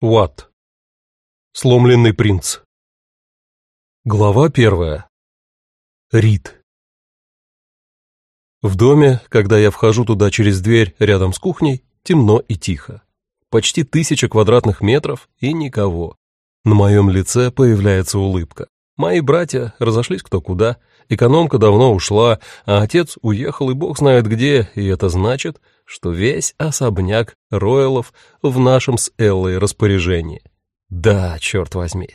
Уатт. Сломленный принц. Глава первая. Рид. В доме, когда я вхожу туда через дверь рядом с кухней, темно и тихо. Почти тысяча квадратных метров и никого. На моем лице появляется улыбка. Мои братья разошлись кто куда, экономка давно ушла, а отец уехал и бог знает где, и это значит, что весь особняк Ройлов в нашем с Эллой распоряжении. Да, черт возьми.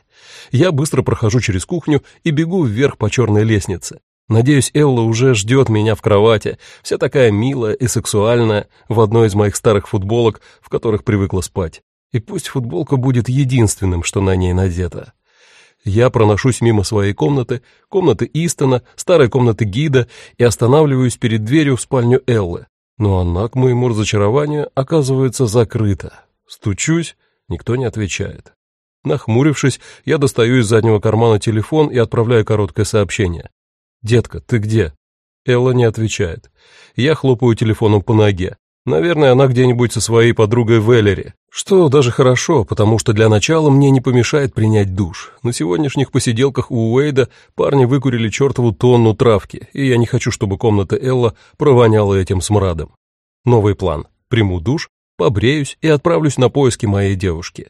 Я быстро прохожу через кухню и бегу вверх по черной лестнице. Надеюсь, Элла уже ждет меня в кровати, вся такая милая и сексуальная, в одной из моих старых футболок, в которых привыкла спать. И пусть футболка будет единственным, что на ней надето. Я проношусь мимо своей комнаты, комнаты Истона, старой комнаты Гида и останавливаюсь перед дверью в спальню Эллы. Но она, к моему разочарованию, оказывается закрыта. Стучусь, никто не отвечает. Нахмурившись, я достаю из заднего кармана телефон и отправляю короткое сообщение. «Детка, ты где?» Элла не отвечает. Я хлопаю телефоном по ноге. Наверное, она где-нибудь со своей подругой Веллери. Что даже хорошо, потому что для начала мне не помешает принять душ. На сегодняшних посиделках у Уэйда парни выкурили чертову тонну травки, и я не хочу, чтобы комната Элла провоняла этим смрадом. Новый план. Приму душ, побреюсь и отправлюсь на поиски моей девушки.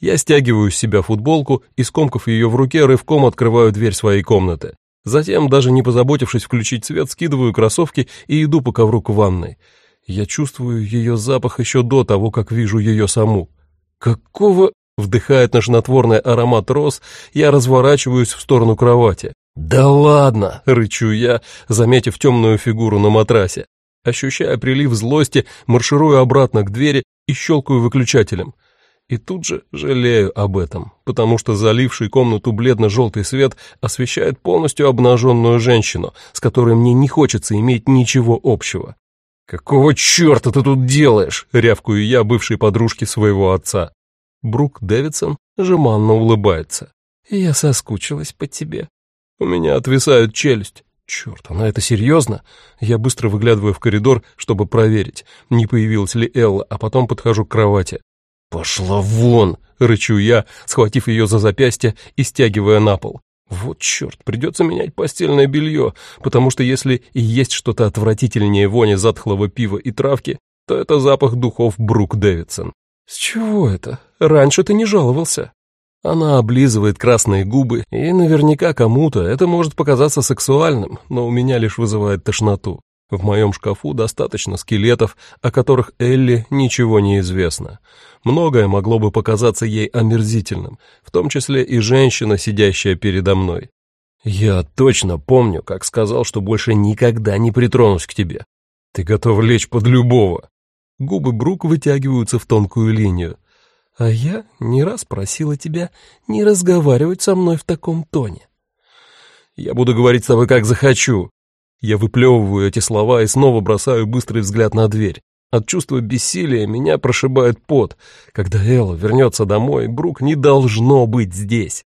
Я стягиваю с себя футболку и, скомкав ее в руке, рывком открываю дверь своей комнаты. Затем, даже не позаботившись включить свет, скидываю кроссовки и иду по ковру к ванной. Я чувствую ее запах еще до того, как вижу ее саму. Какого... Вдыхает ножнотворный аромат роз, я разворачиваюсь в сторону кровати. «Да ладно!» — рычу я, заметив темную фигуру на матрасе. Ощущая прилив злости, марширую обратно к двери и щелкаю выключателем. И тут же жалею об этом, потому что заливший комнату бледно-желтый свет освещает полностью обнаженную женщину, с которой мне не хочется иметь ничего общего. «Какого черта ты тут делаешь?» — рявкую я бывшей подружке своего отца. Брук Дэвидсон жеманно улыбается. «Я соскучилась по тебе». У меня отвисает челюсть. Черт, она это серьезно? Я быстро выглядываю в коридор, чтобы проверить, не появилась ли Элла, а потом подхожу к кровати. «Пошла вон!» — рычу я, схватив ее за запястье и стягивая на пол. Вот черт, придется менять постельное белье, потому что если и есть что-то отвратительнее вони затхлого пива и травки, то это запах духов Брук Дэвидсон. С чего это? Раньше ты не жаловался. Она облизывает красные губы, и наверняка кому-то это может показаться сексуальным, но у меня лишь вызывает тошноту. В моем шкафу достаточно скелетов, о которых Элли ничего не известно. Многое могло бы показаться ей омерзительным, в том числе и женщина, сидящая передо мной. Я точно помню, как сказал, что больше никогда не притронусь к тебе. Ты готов лечь под любого. Губы Брук вытягиваются в тонкую линию. А я не раз просила тебя не разговаривать со мной в таком тоне. Я буду говорить с тобой как захочу, я выплевываю эти слова и снова бросаю быстрый взгляд на дверь. От чувства бессилия меня прошибает пот. Когда Элла вернется домой, Брук не должно быть здесь.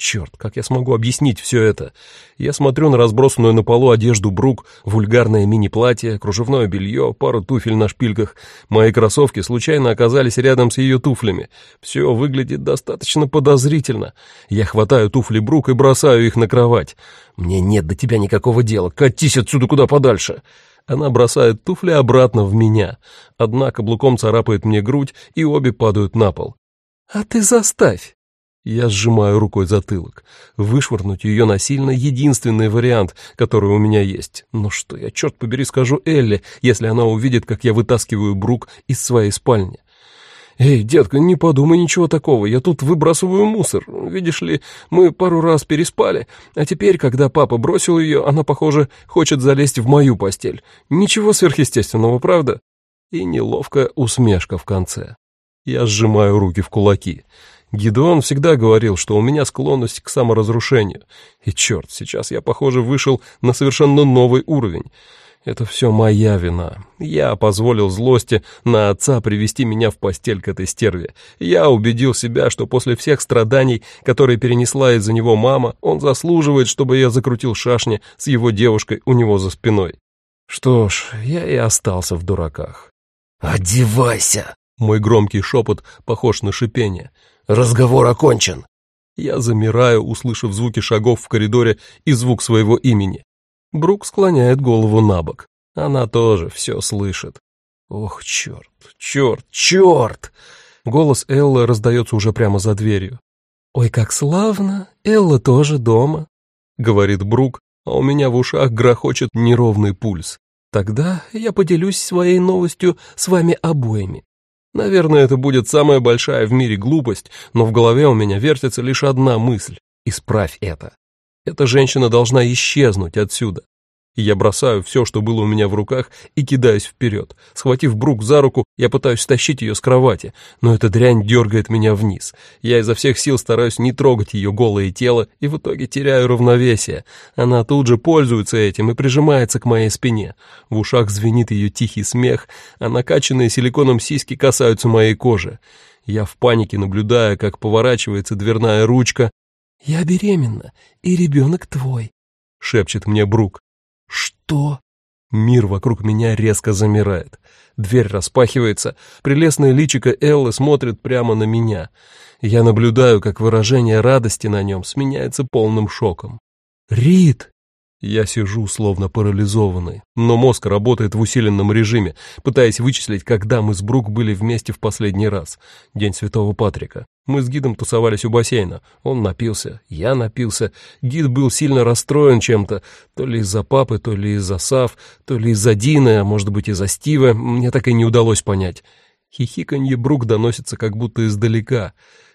Черт, как я смогу объяснить все это? Я смотрю на разбросанную на полу одежду Брук, вульгарное мини-платье, кружевное белье, пару туфель на шпильках. Мои кроссовки случайно оказались рядом с ее туфлями. Все выглядит достаточно подозрительно. Я хватаю туфли Брук и бросаю их на кровать. Мне нет до тебя никакого дела. Катись отсюда куда подальше. Она бросает туфли обратно в меня. Одна каблуком царапает мне грудь, и обе падают на пол. «А ты заставь!» Я сжимаю рукой затылок. Вышвырнуть ее насильно — единственный вариант, который у меня есть. Но что я, черт побери, скажу Элли, если она увидит, как я вытаскиваю Брук из своей спальни? «Эй, детка, не подумай ничего такого, я тут выбрасываю мусор. Видишь ли, мы пару раз переспали, а теперь, когда папа бросил ее, она, похоже, хочет залезть в мою постель. Ничего сверхъестественного, правда?» И неловкая усмешка в конце. Я сжимаю руки в кулаки. Гидеон всегда говорил, что у меня склонность к саморазрушению. И черт, сейчас я, похоже, вышел на совершенно новый уровень. Это все моя вина. Я позволил злости на отца привести меня в постель к этой стерве. Я убедил себя, что после всех страданий, которые перенесла из-за него мама, он заслуживает, чтобы я закрутил шашни с его девушкой у него за спиной. Что ж, я и остался в дураках. «Одевайся!» Мой громкий шепот похож на шипение. «Разговор окончен!» Я замираю, услышав звуки шагов в коридоре и звук своего имени. Брук склоняет голову на бок. Она тоже все слышит. Ох, черт, черт, черт! Голос Эллы раздается уже прямо за дверью. «Ой, как славно! Элла тоже дома!» — говорит Брук, а у меня в ушах грохочет неровный пульс. Тогда я поделюсь своей новостью с вами обоими. Наверное, это будет самая большая в мире глупость, но в голове у меня вертится лишь одна мысль — исправь это. Эта женщина должна исчезнуть отсюда. Я бросаю все, что было у меня в руках, и кидаюсь вперед. Схватив Брук за руку, я пытаюсь стащить ее с кровати, но эта дрянь дергает меня вниз. Я изо всех сил стараюсь не трогать ее голое тело, и в итоге теряю равновесие. Она тут же пользуется этим и прижимается к моей спине. В ушах звенит ее тихий смех, а накачанные силиконом сиськи касаются моей кожи. Я в панике наблюдаю, как поворачивается дверная ручка. «Я беременна, и ребенок твой», — шепчет мне Брук. «Что?» Мир вокруг меня резко замирает. Дверь распахивается, прелестное личико Эллы смотрит прямо на меня. Я наблюдаю, как выражение радости на нем сменяется полным шоком. «Рит!» Я сижу, словно парализованный, но мозг работает в усиленном режиме, пытаясь вычислить, когда мы с Брук были вместе в последний раз. День Святого Патрика. Мы с гидом тусовались у бассейна. Он напился, я напился. Гид был сильно расстроен чем-то, то ли из-за папы, то ли из-за Сав, то ли из-за Дины, а может быть из-за Стива. Мне так и не удалось понять. Хихиканье Брук доносится как будто издалека.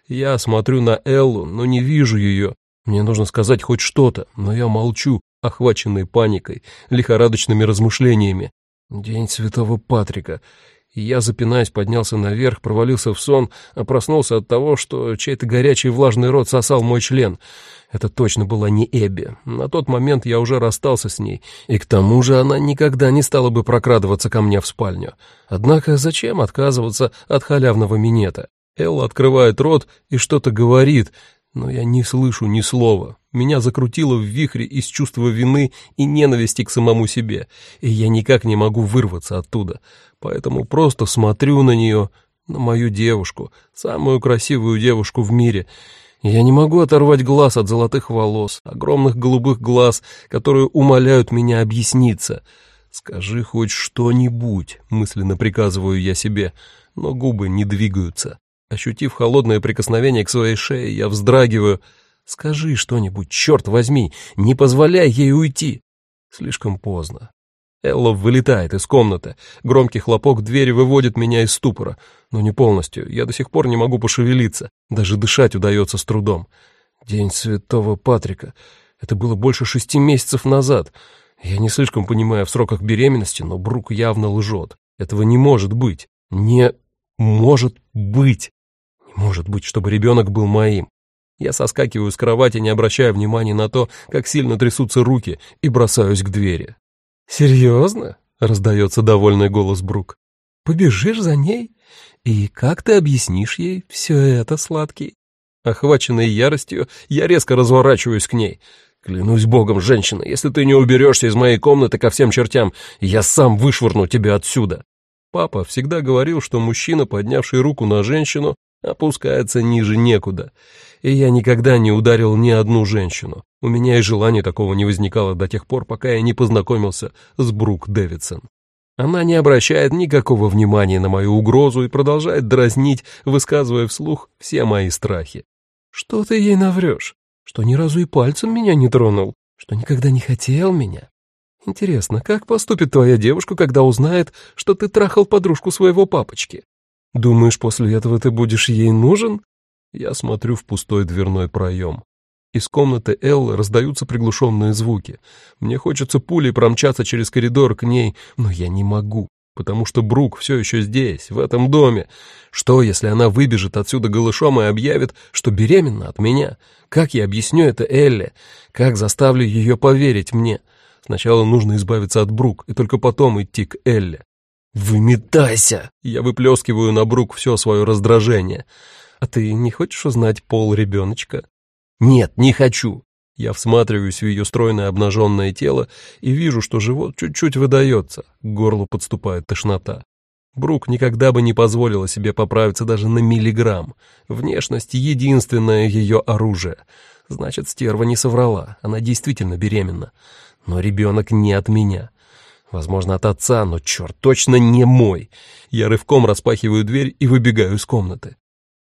Я смотрю на Эллу, но не вижу ее. Мне нужно сказать хоть что-то, но я молчу, охваченный паникой, лихорадочными размышлениями. День Святого Патрика. Я, запинаясь, поднялся наверх, провалился в сон, а проснулся от того, что чей-то горячий влажный рот сосал мой член. Это точно была не Эбби. На тот момент я уже расстался с ней, и к тому же она никогда не стала бы прокрадываться ко мне в спальню. Однако зачем отказываться от халявного минета? Элла открывает рот и что-то говорит, но я не слышу ни слова. Меня закрутило в вихре из чувства вины и ненависти к самому себе, и я никак не могу вырваться оттуда. Поэтому просто смотрю на нее, на мою девушку, самую красивую девушку в мире. Я не могу оторвать глаз от золотых волос, огромных голубых глаз, которые умоляют меня объясниться. «Скажи хоть что-нибудь», — мысленно приказываю я себе, но губы не двигаются. Ощутив холодное прикосновение к своей шее, я вздрагиваю. «Скажи что-нибудь, черт возьми, не позволяй ей уйти!» Слишком поздно. Элла вылетает из комнаты. Громкий хлопок двери выводит меня из ступора. Но не полностью. Я до сих пор не могу пошевелиться. Даже дышать удается с трудом. День Святого Патрика. Это было больше шести месяцев назад. Я не слишком понимаю в сроках беременности, но Брук явно лжет. Этого не может быть. Не может быть. Может быть, чтобы ребенок был моим. Я соскакиваю с кровати, не обращая внимания на то, как сильно трясутся руки, и бросаюсь к двери. «Серьезно?» — раздается довольный голос Брук. «Побежишь за ней? И как ты объяснишь ей все это, сладкий?» Охваченный яростью, я резко разворачиваюсь к ней. «Клянусь богом, женщина, если ты не уберешься из моей комнаты ко всем чертям, я сам вышвырну тебя отсюда!» Папа всегда говорил, что мужчина, поднявший руку на женщину, опускается ниже некуда. И я никогда не ударил ни одну женщину. У меня и желания такого не возникало до тех пор, пока я не познакомился с Брук Дэвидсон. Она не обращает никакого внимания на мою угрозу и продолжает дразнить, высказывая вслух все мои страхи. Что ты ей наврешь? Что ни разу и пальцем меня не тронул? Что никогда не хотел меня? Интересно, как поступит твоя девушка, когда узнает, что ты трахал подружку своего папочки? Думаешь, после этого ты будешь ей нужен? Я смотрю в пустой дверной проем. Из комнаты Эллы раздаются приглушенные звуки. Мне хочется пулей промчаться через коридор к ней, но я не могу, потому что Брук все еще здесь, в этом доме. Что, если она выбежит отсюда голышом и объявит, что беременна от меня? Как я объясню это Элле? Как заставлю ее поверить мне? Сначала нужно избавиться от Брук, и только потом идти к Элле. «Выметайся!» Я выплескиваю на Брук все свое раздражение. «А ты не хочешь узнать пол ребеночка?» «Нет, не хочу!» Я всматриваюсь в ее стройное обнаженное тело и вижу, что живот чуть-чуть выдается, к горлу подступает тошнота. Брук никогда бы не позволила себе поправиться даже на миллиграмм. Внешность — единственное ее оружие. Значит, стерва не соврала, она действительно беременна. Но ребенок не от меня. Возможно, от отца, но, черт, точно не мой. Я рывком распахиваю дверь и выбегаю из комнаты.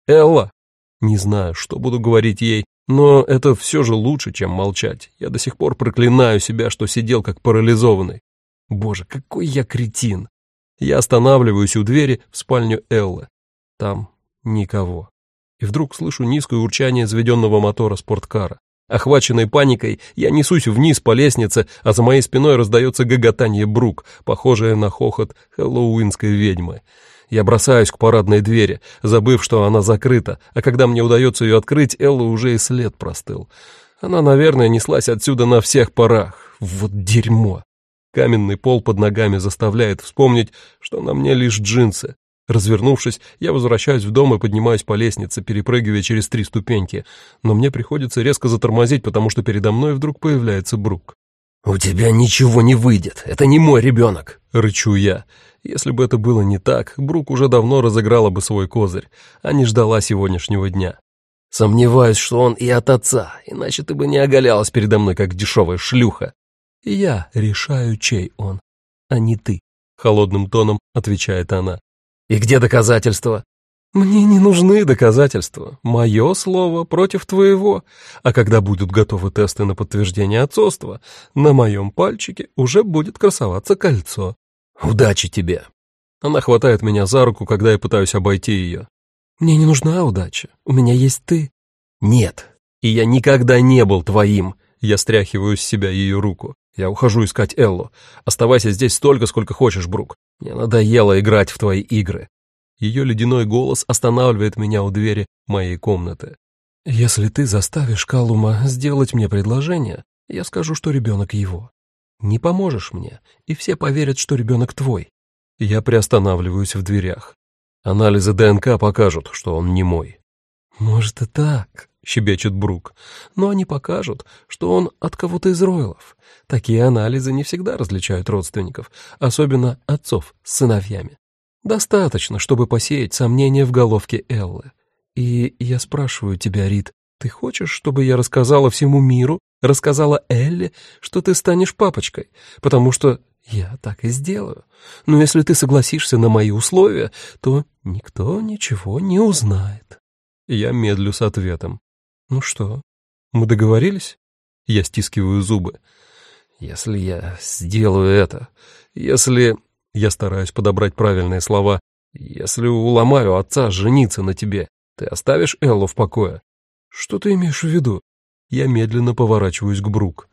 «Элла!» Не знаю, что буду говорить ей, но это все же лучше, чем молчать. Я до сих пор проклинаю себя, что сидел как парализованный. Боже, какой я кретин! Я останавливаюсь у двери в спальню Эллы. Там никого. И вдруг слышу низкое урчание заведенного мотора спорткара. Охваченный паникой, я несусь вниз по лестнице, а за моей спиной раздается гоготание Брук, похожее на хохот хэллоуинской ведьмы. Я бросаюсь к парадной двери, забыв, что она закрыта, а когда мне удается ее открыть, Элла уже и след простыл. Она, наверное, неслась отсюда на всех парах. Вот дерьмо. Каменный пол под ногами заставляет вспомнить, что на мне лишь джинсы. Развернувшись, я возвращаюсь в дом и поднимаюсь по лестнице, перепрыгивая через три ступеньки. Но мне приходится резко затормозить, потому что передо мной вдруг появляется Брук. «У тебя ничего не выйдет, это не мой ребенок», — рычу я. Если бы это было не так, Брук уже давно разыграла бы свой козырь, а не ждала сегодняшнего дня. «Сомневаюсь, что он и от отца, иначе ты бы не оголялась передо мной, как дешевая шлюха». «Я решаю, чей он, а не ты», — холодным тоном отвечает она. «И где доказательства?» «Мне не нужны доказательства. Мое слово против твоего. А когда будут готовы тесты на подтверждение отцовства, на моем пальчике уже будет красоваться кольцо». «Удачи тебе!» Она хватает меня за руку, когда я пытаюсь обойти ее. «Мне не нужна удача. У меня есть ты». «Нет. И я никогда не был твоим». Я стряхиваю с себя ее руку. Я ухожу искать Эллу. Оставайся здесь столько, сколько хочешь, Брук. Мне надоело играть в твои игры. Ее ледяной голос останавливает меня у двери моей комнаты. Если ты заставишь Калума сделать мне предложение, я скажу, что ребенок его. Не поможешь мне, и все поверят, что ребенок твой. Я приостанавливаюсь в дверях. Анализы ДНК покажут, что он не мой. Может и так, — щебечет Брук, — но они покажут, что он от кого-то из Ройлов. Такие анализы не всегда различают родственников, особенно отцов с сыновьями. Достаточно, чтобы посеять сомнения в головке Эллы. И я спрашиваю тебя, Рит, ты хочешь, чтобы я рассказала всему миру, рассказала Элле, что ты станешь папочкой? Потому что я так и сделаю. Но если ты согласишься на мои условия, то никто ничего не узнает. Я медлю с ответом. Ну что, мы договорились? Я стискиваю зубы. Если я сделаю это, если... Я стараюсь подобрать правильные слова. Если уломаю отца жениться на тебе, ты оставишь Эллу в покое? Что ты имеешь в виду? Я медленно поворачиваюсь к Брук.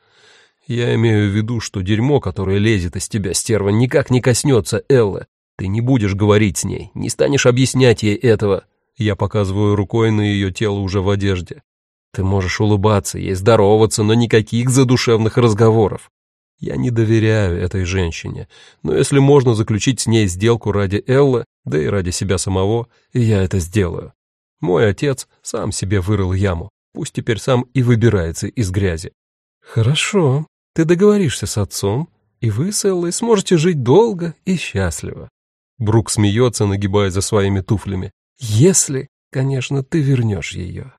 Я имею в виду, что дерьмо, которое лезет из тебя, стерва, никак не коснется Эллы. Ты не будешь говорить с ней, не станешь объяснять ей этого. Я показываю рукой на ее тело уже в одежде. Ты можешь улыбаться ей, здороваться, но никаких задушевных разговоров. Я не доверяю этой женщине, но если можно заключить с ней сделку ради Эллы, да и ради себя самого, я это сделаю. Мой отец сам себе вырыл яму, пусть теперь сам и выбирается из грязи. Хорошо, ты договоришься с отцом, и вы с Эллой сможете жить долго и счастливо. Брук смеется, нагибая за своими туфлями. Если, конечно, ты вернешь ее.